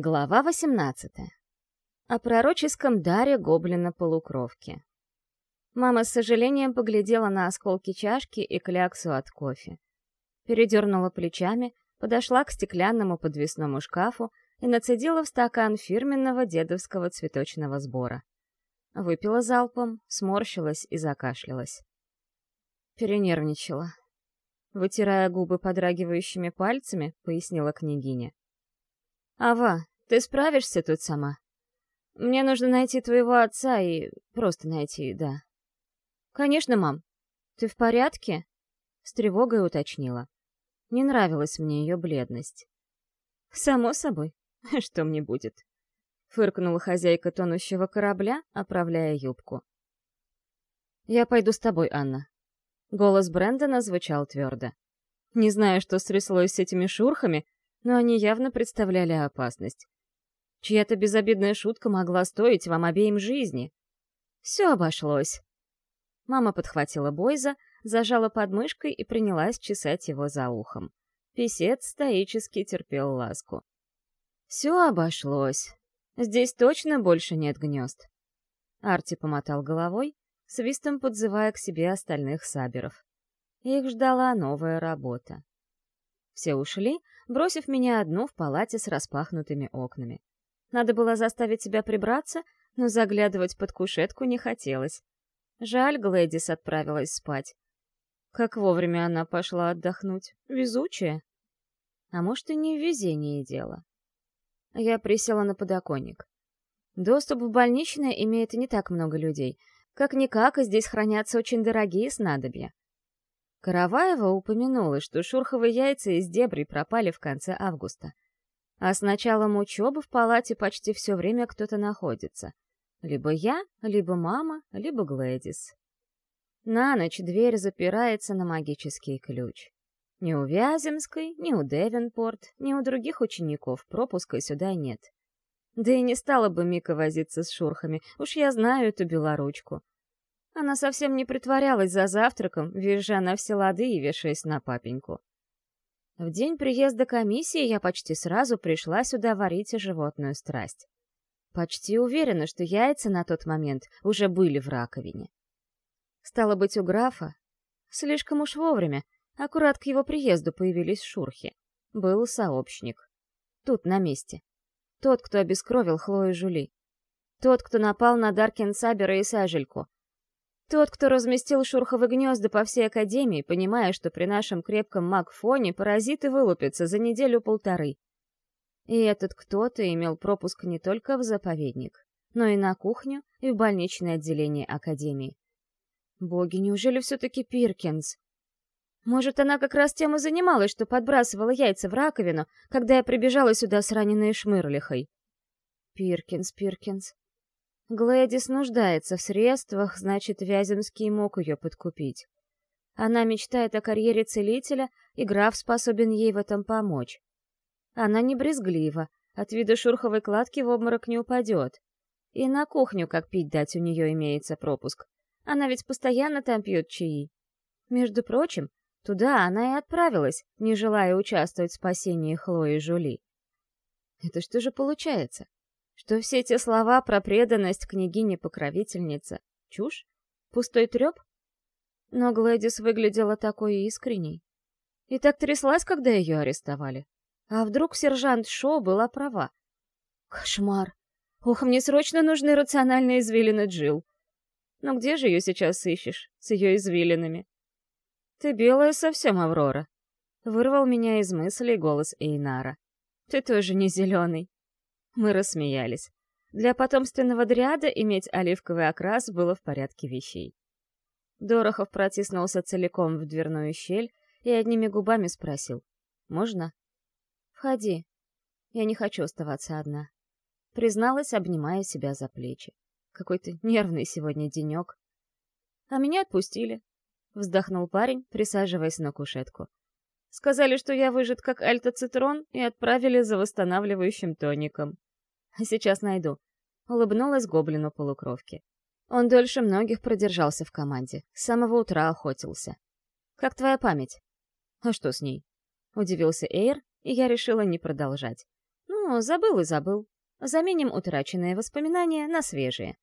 Глава 18. О пророческом даре гоблина-полукровки. Мама с сожалением поглядела на осколки чашки и кляксу от кофе. Передернула плечами, подошла к стеклянному подвесному шкафу и нацедила в стакан фирменного дедовского цветочного сбора. Выпила залпом, сморщилась и закашлялась. Перенервничала. Вытирая губы подрагивающими пальцами, пояснила княгиня. «Ава, ты справишься тут сама? Мне нужно найти твоего отца и... просто найти, да». «Конечно, мам. Ты в порядке?» С тревогой уточнила. Не нравилась мне ее бледность. «Само собой. Что мне будет?» Фыркнула хозяйка тонущего корабля, оправляя юбку. «Я пойду с тобой, Анна». Голос Брэндона звучал твердо. Не знаю, что стряслось с этими шурхами, но они явно представляли опасность. Чья-то безобидная шутка могла стоить вам обеим жизни. Все обошлось. Мама подхватила Бойза, зажала подмышкой и принялась чесать его за ухом. Песец стоически терпел ласку. Все обошлось. Здесь точно больше нет гнезд. Арти помотал головой, свистом подзывая к себе остальных саберов. Их ждала новая работа. Все ушли, бросив меня одну в палате с распахнутыми окнами. Надо было заставить себя прибраться, но заглядывать под кушетку не хотелось. Жаль, Глэдис отправилась спать. Как вовремя она пошла отдохнуть. Везучая. А может, и не в везении дело. Я присела на подоконник. Доступ в больничное имеет не так много людей. Как-никак, здесь хранятся очень дорогие снадобья. Караваева упомянула, что шурховые яйца из дебри пропали в конце августа. А с началом учебы в палате почти все время кто-то находится. Либо я, либо мама, либо Глэдис. На ночь дверь запирается на магический ключ. Ни у Вяземской, ни у Девенпорт, ни у других учеников пропуска сюда нет. Да и не стала бы Мика возиться с шурхами, уж я знаю эту белоручку. Она совсем не притворялась за завтраком, визжа на все лады и вешаясь на папеньку. В день приезда комиссии я почти сразу пришла сюда варить животную страсть. Почти уверена, что яйца на тот момент уже были в раковине. Стало быть, у графа слишком уж вовремя, аккурат к его приезду появились шурхи. Был сообщник. Тут, на месте. Тот, кто обескровил Хлою Жули. Тот, кто напал на Даркин Сабера и Сажельку — тот, кто разместил шурховые гнезда по всей Академии, понимая, что при нашем крепком магфоне паразиты вылупятся за неделю-полторы. И этот кто-то имел пропуск не только в заповедник, но и на кухню, и в больничное отделение Академии. Боги, неужели все-таки Пиркинс? Может, она как раз тем и занималась, что подбрасывала яйца в раковину, когда я прибежала сюда с раненой шмырлихой. Пиркинс, Пиркинс. Глэдис нуждается в средствах, значит, Вяземский мог ее подкупить. Она мечтает о карьере целителя, и граф способен ей в этом помочь. Она не брезглива, от вида шурховой кладки в обморок не упадет. И на кухню, как пить дать, у нее имеется пропуск. Она ведь постоянно там пьет чаи. Между прочим, туда она и отправилась, не желая участвовать в спасении Хлои Жули. Это что же получается? Что все эти слова про преданность княгине-покровительнице — чушь? Пустой треп? Но Глэдис выглядела такой искренней. И так тряслась, когда ее арестовали. А вдруг сержант Шоу была права? Кошмар! Ох, мне срочно нужны рациональные извилины Джил. Но где же ее сейчас ищешь, с ее извилинами? Ты белая совсем, Аврора. Вырвал меня из мыслей голос Эйнара. Ты тоже не зеленый. Мы рассмеялись. Для потомственного дриада иметь оливковый окрас было в порядке вещей. Дорохов протиснулся целиком в дверную щель и одними губами спросил. «Можно?» «Входи. Я не хочу оставаться одна». Призналась, обнимая себя за плечи. Какой-то нервный сегодня денек. «А меня отпустили», — вздохнул парень, присаживаясь на кушетку. «Сказали, что я выжат как альтоцитрон и отправили за восстанавливающим тоником». Сейчас найду. Улыбнулась гоблину полукровки. Он дольше многих продержался в команде. С самого утра охотился. Как твоя память? А что с ней? Удивился Эйр, и я решила не продолжать. Ну, забыл и забыл. Заменим утраченные воспоминания на свежие.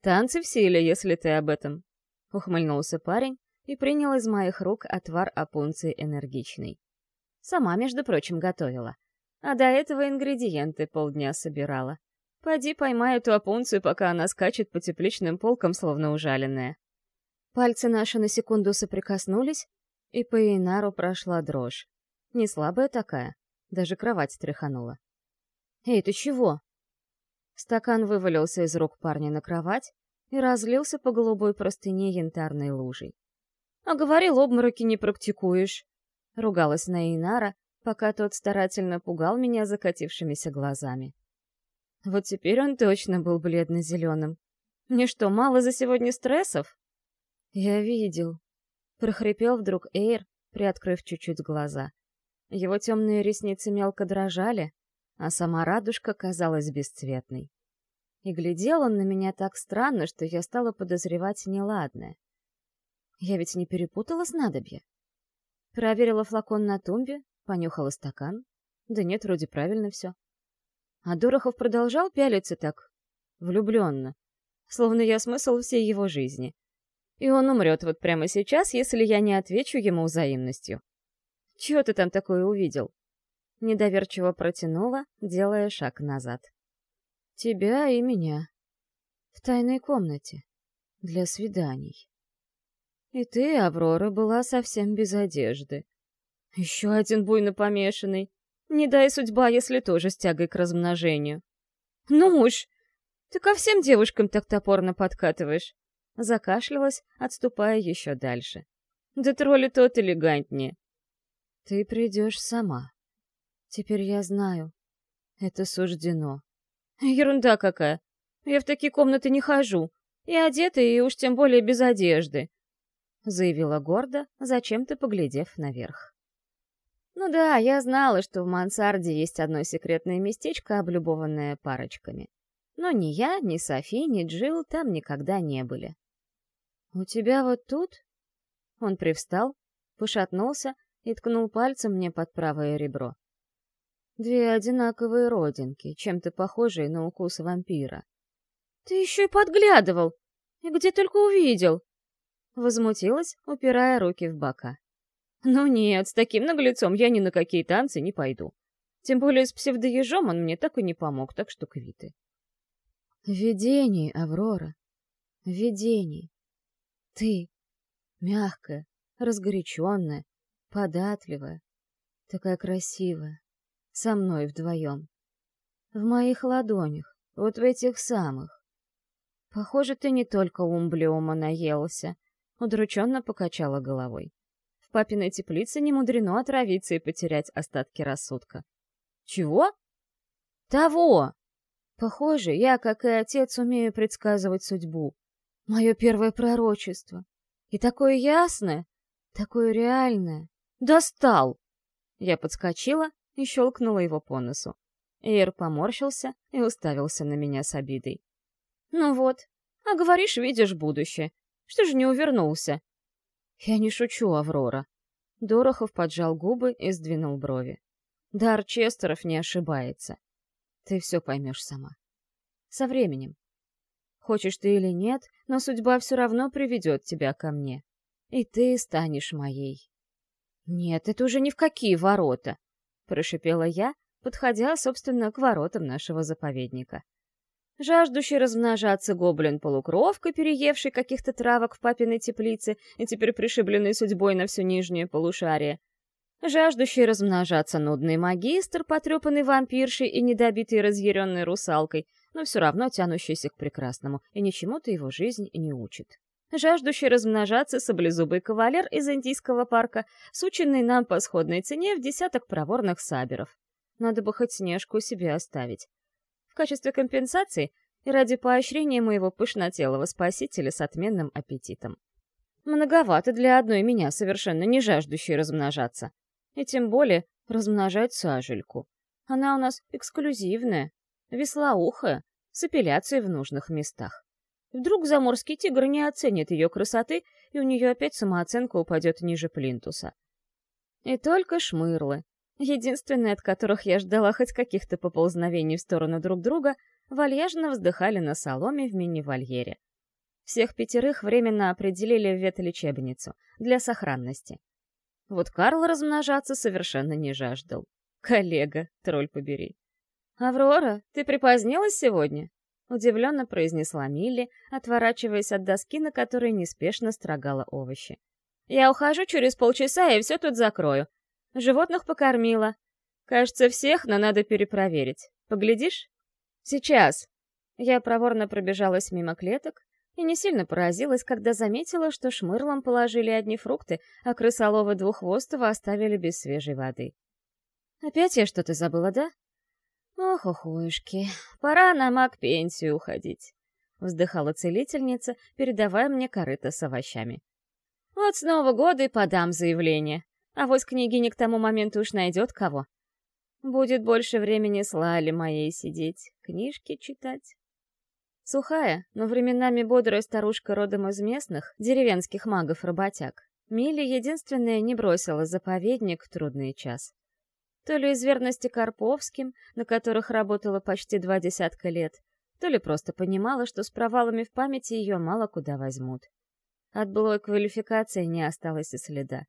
«Танцы в силе, если ты об этом», — ухмыльнулся парень и принял из моих рук отвар опунции энергичный. Сама, между прочим, готовила. А до этого ингредиенты полдня собирала. Пойди поймай эту опунцию, пока она скачет по тепличным полкам, словно ужаленная. Пальцы наши на секунду соприкоснулись, и по Инару прошла дрожь. Не слабая такая, даже кровать тряханула. «Эй, ты чего?» Стакан вывалился из рук парня на кровать и разлился по голубой простыне янтарной лужей. «А говорил, обмороки не практикуешь!» — ругалась Наинара, пока тот старательно пугал меня закатившимися глазами. Вот теперь он точно был бледно-зеленым. Мне что, мало за сегодня стрессов? Я видел. Прохрипел вдруг Эйр, приоткрыв чуть-чуть глаза. Его темные ресницы мелко дрожали, а сама радужка казалась бесцветной. И глядел он на меня так странно, что я стала подозревать неладное. Я ведь не перепутала снадобье. Проверила флакон на тумбе, понюхала стакан. Да нет, вроде правильно все. А Дорохов продолжал пялиться так, влюбленно, словно я смысл всей его жизни. И он умрет вот прямо сейчас, если я не отвечу ему взаимностью. Чего ты там такое увидел? Недоверчиво протянула, делая шаг назад. Тебя и меня. В тайной комнате. Для свиданий. И ты, Аврора, была совсем без одежды. Еще один буйно помешанный. Не дай судьба, если тоже с тягой к размножению. Ну уж! Ты ко всем девушкам так топорно подкатываешь. Закашлялась, отступая еще дальше. Да тролли тот элегантнее. Ты придешь сама. Теперь я знаю. Это суждено. Ерунда какая. Я в такие комнаты не хожу. И одета, и уж тем более без одежды. Заявила гордо, зачем-то поглядев наверх. Ну да, я знала, что в мансарде есть одно секретное местечко, облюбованное парочками. Но ни я, ни Софи, ни Джилл там никогда не были. «У тебя вот тут?» Он привстал, пошатнулся и ткнул пальцем мне под правое ребро. Две одинаковые родинки, чем-то похожие на укус вампира. «Ты еще и подглядывал! И где только увидел!» Возмутилась, упирая руки в бока. Ну нет, с таким наглецом я ни на какие танцы не пойду. Тем более с псевдоежом он мне так и не помог, так что квиты. Видений, Аврора. Видений. Ты. Мягкая, разгоряченная, податливая. Такая красивая. Со мной вдвоем. В моих ладонях, вот в этих самых. Похоже, ты не только умблеума наелся. Удрученно покачала головой папиной теплице не мудрено отравиться и потерять остатки рассудка. Чего? Того! Похоже, я, как и отец, умею предсказывать судьбу. Мое первое пророчество. И такое ясное, такое реальное. Достал! Я подскочила и щелкнула его по носу. Эйр поморщился и уставился на меня с обидой. «Ну вот, а говоришь, видишь будущее. Что же не увернулся? «Я не шучу, Аврора». Дорохов поджал губы и сдвинул брови. «Дар Честеров не ошибается. Ты все поймешь сама. Со временем. Хочешь ты или нет, но судьба все равно приведет тебя ко мне. И ты станешь моей». «Нет, это уже ни в какие ворота!» — прошипела я, подходя, собственно, к воротам нашего заповедника. Жаждущий размножаться гоблин-полукровка, переевший каких-то травок в папиной теплице и теперь пришибленный судьбой на все нижнее полушарие. Жаждущий размножаться нудный магистр, потрепанный вампиршей и недобитый разъяренной русалкой, но все равно тянущийся к прекрасному, и ничему-то его жизнь не учит. Жаждущий размножаться саблезубый кавалер из индийского парка, сученный нам по сходной цене в десяток проворных саберов. Надо бы хоть снежку себе оставить в качестве компенсации и ради поощрения моего пышнотелого спасителя с отменным аппетитом. Многовато для одной меня, совершенно не жаждущей размножаться. И тем более размножать сажельку. Она у нас эксклюзивная, веслоухая, с эпиляцией в нужных местах. Вдруг заморский тигр не оценит ее красоты, и у нее опять самооценка упадет ниже плинтуса. И только шмырлы, единственные, от которых я ждала хоть каких-то поползновений в сторону друг друга, вальяжно вздыхали на соломе в мини-вольере. Всех пятерых временно определили в ветлечебницу для сохранности. Вот Карл размножаться совершенно не жаждал. Коллега, тролль побери. «Аврора, ты припозднилась сегодня?» — удивленно произнесла Милли, отворачиваясь от доски, на которой неспешно строгала овощи. «Я ухожу через полчаса и все тут закрою. Животных покормила. Кажется, всех, но надо перепроверить. Поглядишь?» «Сейчас!» Я проворно пробежалась мимо клеток и не сильно поразилась, когда заметила, что шмырлом положили одни фрукты, а крысоловы двуххвостого оставили без свежей воды. «Опять я что-то забыла, да?» «Ох, охуешки, пора на маг-пенсию уходить», — вздыхала целительница, передавая мне корыто с овощами. «Вот с Нового года и подам заявление, а вот княгиня к тому моменту уж найдет кого. Будет больше времени с Лали моей сидеть, книжки читать». Сухая, но временами бодрая старушка родом из местных, деревенских магов-работяг, Милли единственная не бросила заповедник в трудный час. То ли из верности Карповским, на которых работала почти два десятка лет, то ли просто понимала, что с провалами в памяти ее мало куда возьмут. От былой квалификации не осталось и следа.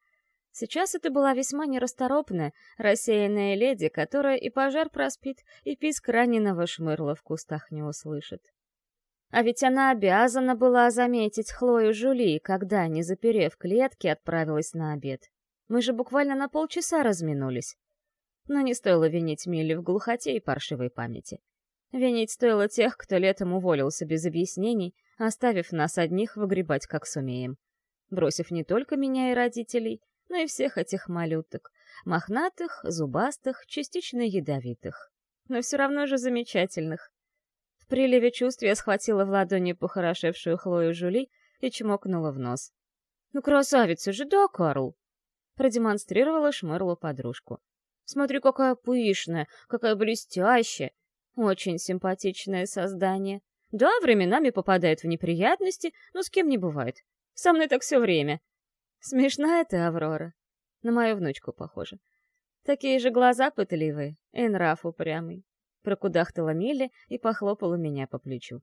Сейчас это была весьма нерасторопная, рассеянная леди, которая и пожар проспит, и писк раненого шмырла в кустах не услышит. А ведь она обязана была заметить Хлою Жули, когда, не заперев клетки, отправилась на обед. Мы же буквально на полчаса разминулись. Но не стоило винить Милли в глухоте и паршивой памяти. Винить стоило тех, кто летом уволился без объяснений, оставив нас одних выгребать как сумеем. Бросив не только меня и родителей, но и всех этих малюток. Мохнатых, зубастых, частично ядовитых. Но все равно же замечательных. В приливе чувств я схватила в ладони похорошевшую Хлою Жули и чмокнула в нос. «Ну, красавица же, да, Карл?» Продемонстрировала Шмырлу подружку. Смотри, какая пышная, какая блестящая. Очень симпатичное создание. Да, временами попадает в неприятности, но с кем не бывает. Со мной так все время. Смешная ты, Аврора. На мою внучку похожа. Такие же глаза пытливые, и нрав упрямый. Прокудахтала Милли и похлопала меня по плечу.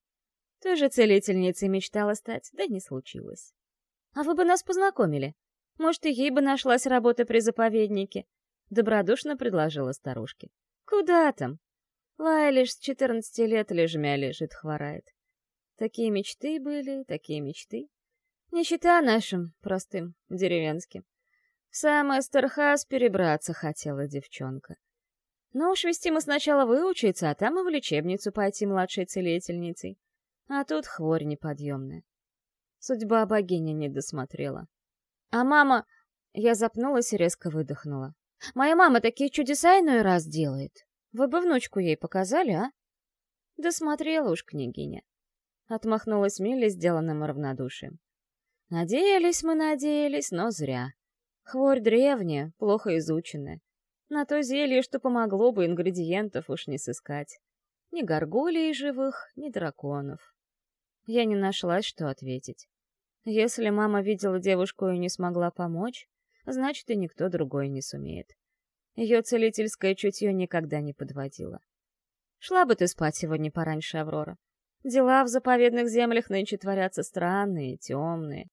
Тоже целительницей мечтала стать, да не случилось. А вы бы нас познакомили. Может, и ей бы нашлась работа при заповеднике. Добродушно предложила старушке. Куда там? Лая лишь с четырнадцати лет лежмя лежит, хворает. Такие мечты были, такие мечты. Не счита нашим, простым, деревенским. В самый Стархаз перебраться хотела девчонка. Но уж вести мы сначала выучиться, а там и в лечебницу пойти младшей целительницей. А тут хворь неподъемная. Судьба богиня не досмотрела. А мама... Я запнулась и резко выдохнула. Моя мама такие чудеса иной раз делает. Вы бы внучку ей показали, а? Да смотрела уж княгиня. Отмахнулась Милли сделанным равнодушием. Надеялись мы, надеялись, но зря. Хворь древняя, плохо изученная. На то зелье, что помогло бы, ингредиентов уж не сыскать. Ни горгулей живых, ни драконов. Я не нашлась, что ответить. Если мама видела девушку и не смогла помочь, значит, и никто другой не сумеет. Ее целительское чутье никогда не подводило. Шла бы ты спать сегодня пораньше, Аврора. Дела в заповедных землях нынче творятся странные, темные.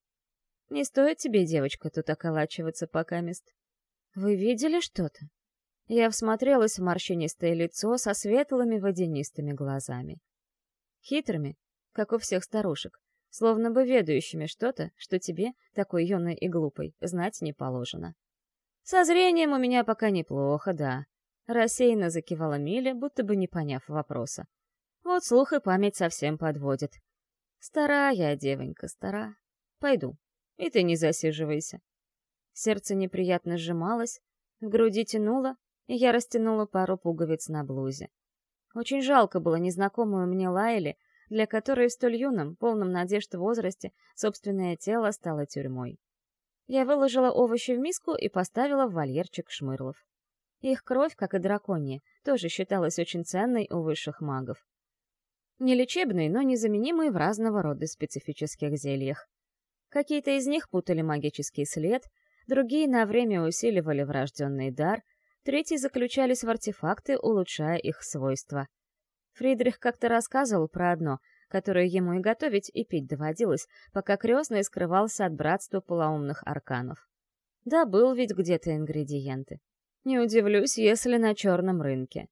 Не стоит тебе, девочка, тут околачиваться пока мест. Вы видели что-то? Я всмотрелась в морщинистое лицо со светлыми водянистыми глазами. Хитрыми, как у всех старушек, словно бы ведающими что-то, что тебе, такой юной и глупой, знать не положено. «Со зрением у меня пока неплохо, да», — рассеянно закивала Миля, будто бы не поняв вопроса. «Вот слух и память совсем подводит. Стара я, девонька, стара. Пойду. И ты не засиживайся». Сердце неприятно сжималось, в груди тянуло, и я растянула пару пуговиц на блузе. Очень жалко было незнакомую мне Лайли, для которой в столь юном, полном надежд возрасте, собственное тело стало тюрьмой. Я выложила овощи в миску и поставила в вольерчик шмырлов. Их кровь, как и драконья, тоже считалась очень ценной у высших магов. Не лечебной, но незаменимой в разного рода специфических зельях. Какие-то из них путали магический след, другие на время усиливали врожденный дар, Третьи заключались в артефакты, улучшая их свойства. Фридрих как-то рассказывал про одно, которое ему и готовить, и пить доводилось, пока крестный скрывался от братства полоумных арканов. Да, был ведь где-то ингредиенты. Не удивлюсь, если на черном рынке.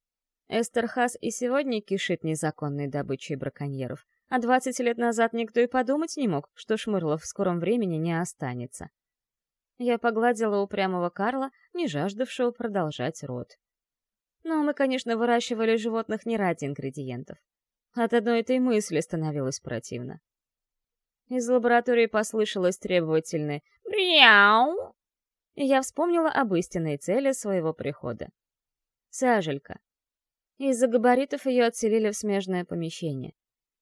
Эстерхас и сегодня кишит незаконной добычей браконьеров, а 20 лет назад никто и подумать не мог, что Шмырлов в скором времени не останется. Я погладила упрямого Карла, не жаждавшего продолжать род. Но мы, конечно, выращивали животных не ради ингредиентов. От одной этой мысли становилось противно. Из лаборатории послышалось требовательное «Бряу!» и я вспомнила об истинной цели своего прихода. Сажелька. Из-за габаритов ее отселили в смежное помещение.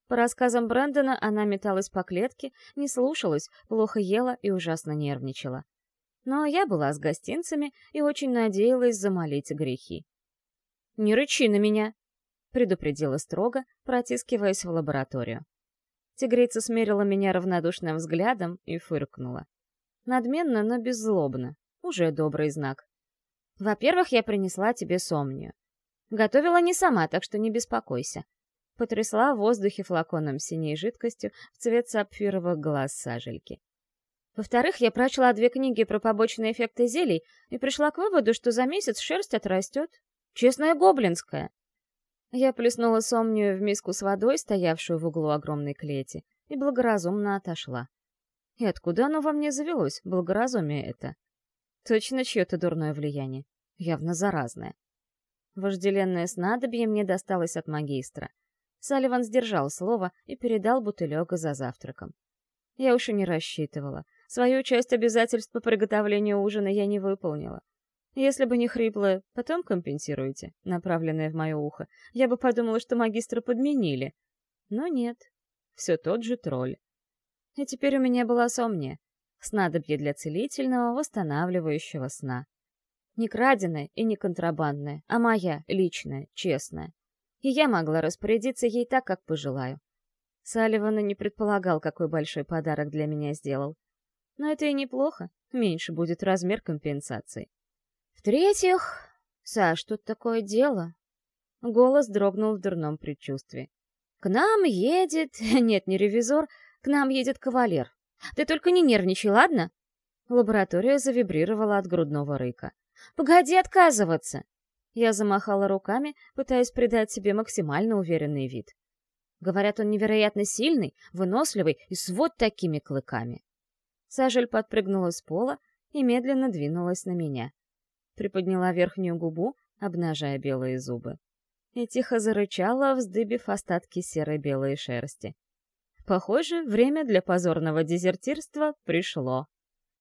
По рассказам Брэндона, она металась по клетке, не слушалась, плохо ела и ужасно нервничала. Но я была с гостинцами и очень надеялась замолить грехи. «Не рычи на меня!» — предупредила строго, протискиваясь в лабораторию. Тигрица смерила меня равнодушным взглядом и фыркнула. Надменно, но беззлобно. Уже добрый знак. Во-первых, я принесла тебе сомнию. Готовила не сама, так что не беспокойся. Потрясла в воздухе флаконом синей жидкостью в цвет сапфировых глаз сажельки. Во-вторых, я прочла две книги про побочные эффекты зелий и пришла к выводу, что за месяц шерсть отрастет. Честная гоблинская. Я плеснула сомнию в миску с водой, стоявшую в углу огромной клети, и благоразумно отошла. И откуда оно во мне завелось, благоразумие это? Точно чье-то дурное влияние. Явно заразное. Вожделенное снадобье мне досталось от магистра. Салливан сдержал слово и передал бутылек за завтраком. Я уж и не рассчитывала. Свою часть обязательств по приготовлению ужина я не выполнила. Если бы не хриплое «потом компенсируете», направленное в мое ухо, я бы подумала, что магистра подменили. Но нет, все тот же тролль. И теперь у меня была сомния. Снадобье для целительного, восстанавливающего сна. Не краденое и не контрабандное, а моя, личная, честная. И я могла распорядиться ей так, как пожелаю. Салливан не предполагал, какой большой подарок для меня сделал. Но это и неплохо, меньше будет размер компенсации. В-третьих... Саш, тут такое дело. Голос дрогнул в дурном предчувствии. К нам едет... Нет, не ревизор. К нам едет кавалер. Ты только не нервничай, ладно? Лаборатория завибрировала от грудного рыка. «Погоди отказываться!» Я замахала руками, пытаясь придать себе максимально уверенный вид. Говорят, он невероятно сильный, выносливый и с вот такими клыками. Сажель подпрыгнула с пола и медленно двинулась на меня. Приподняла верхнюю губу, обнажая белые зубы. И тихо зарычала, вздыбив остатки серой белой шерсти. Похоже, время для позорного дезертирства пришло.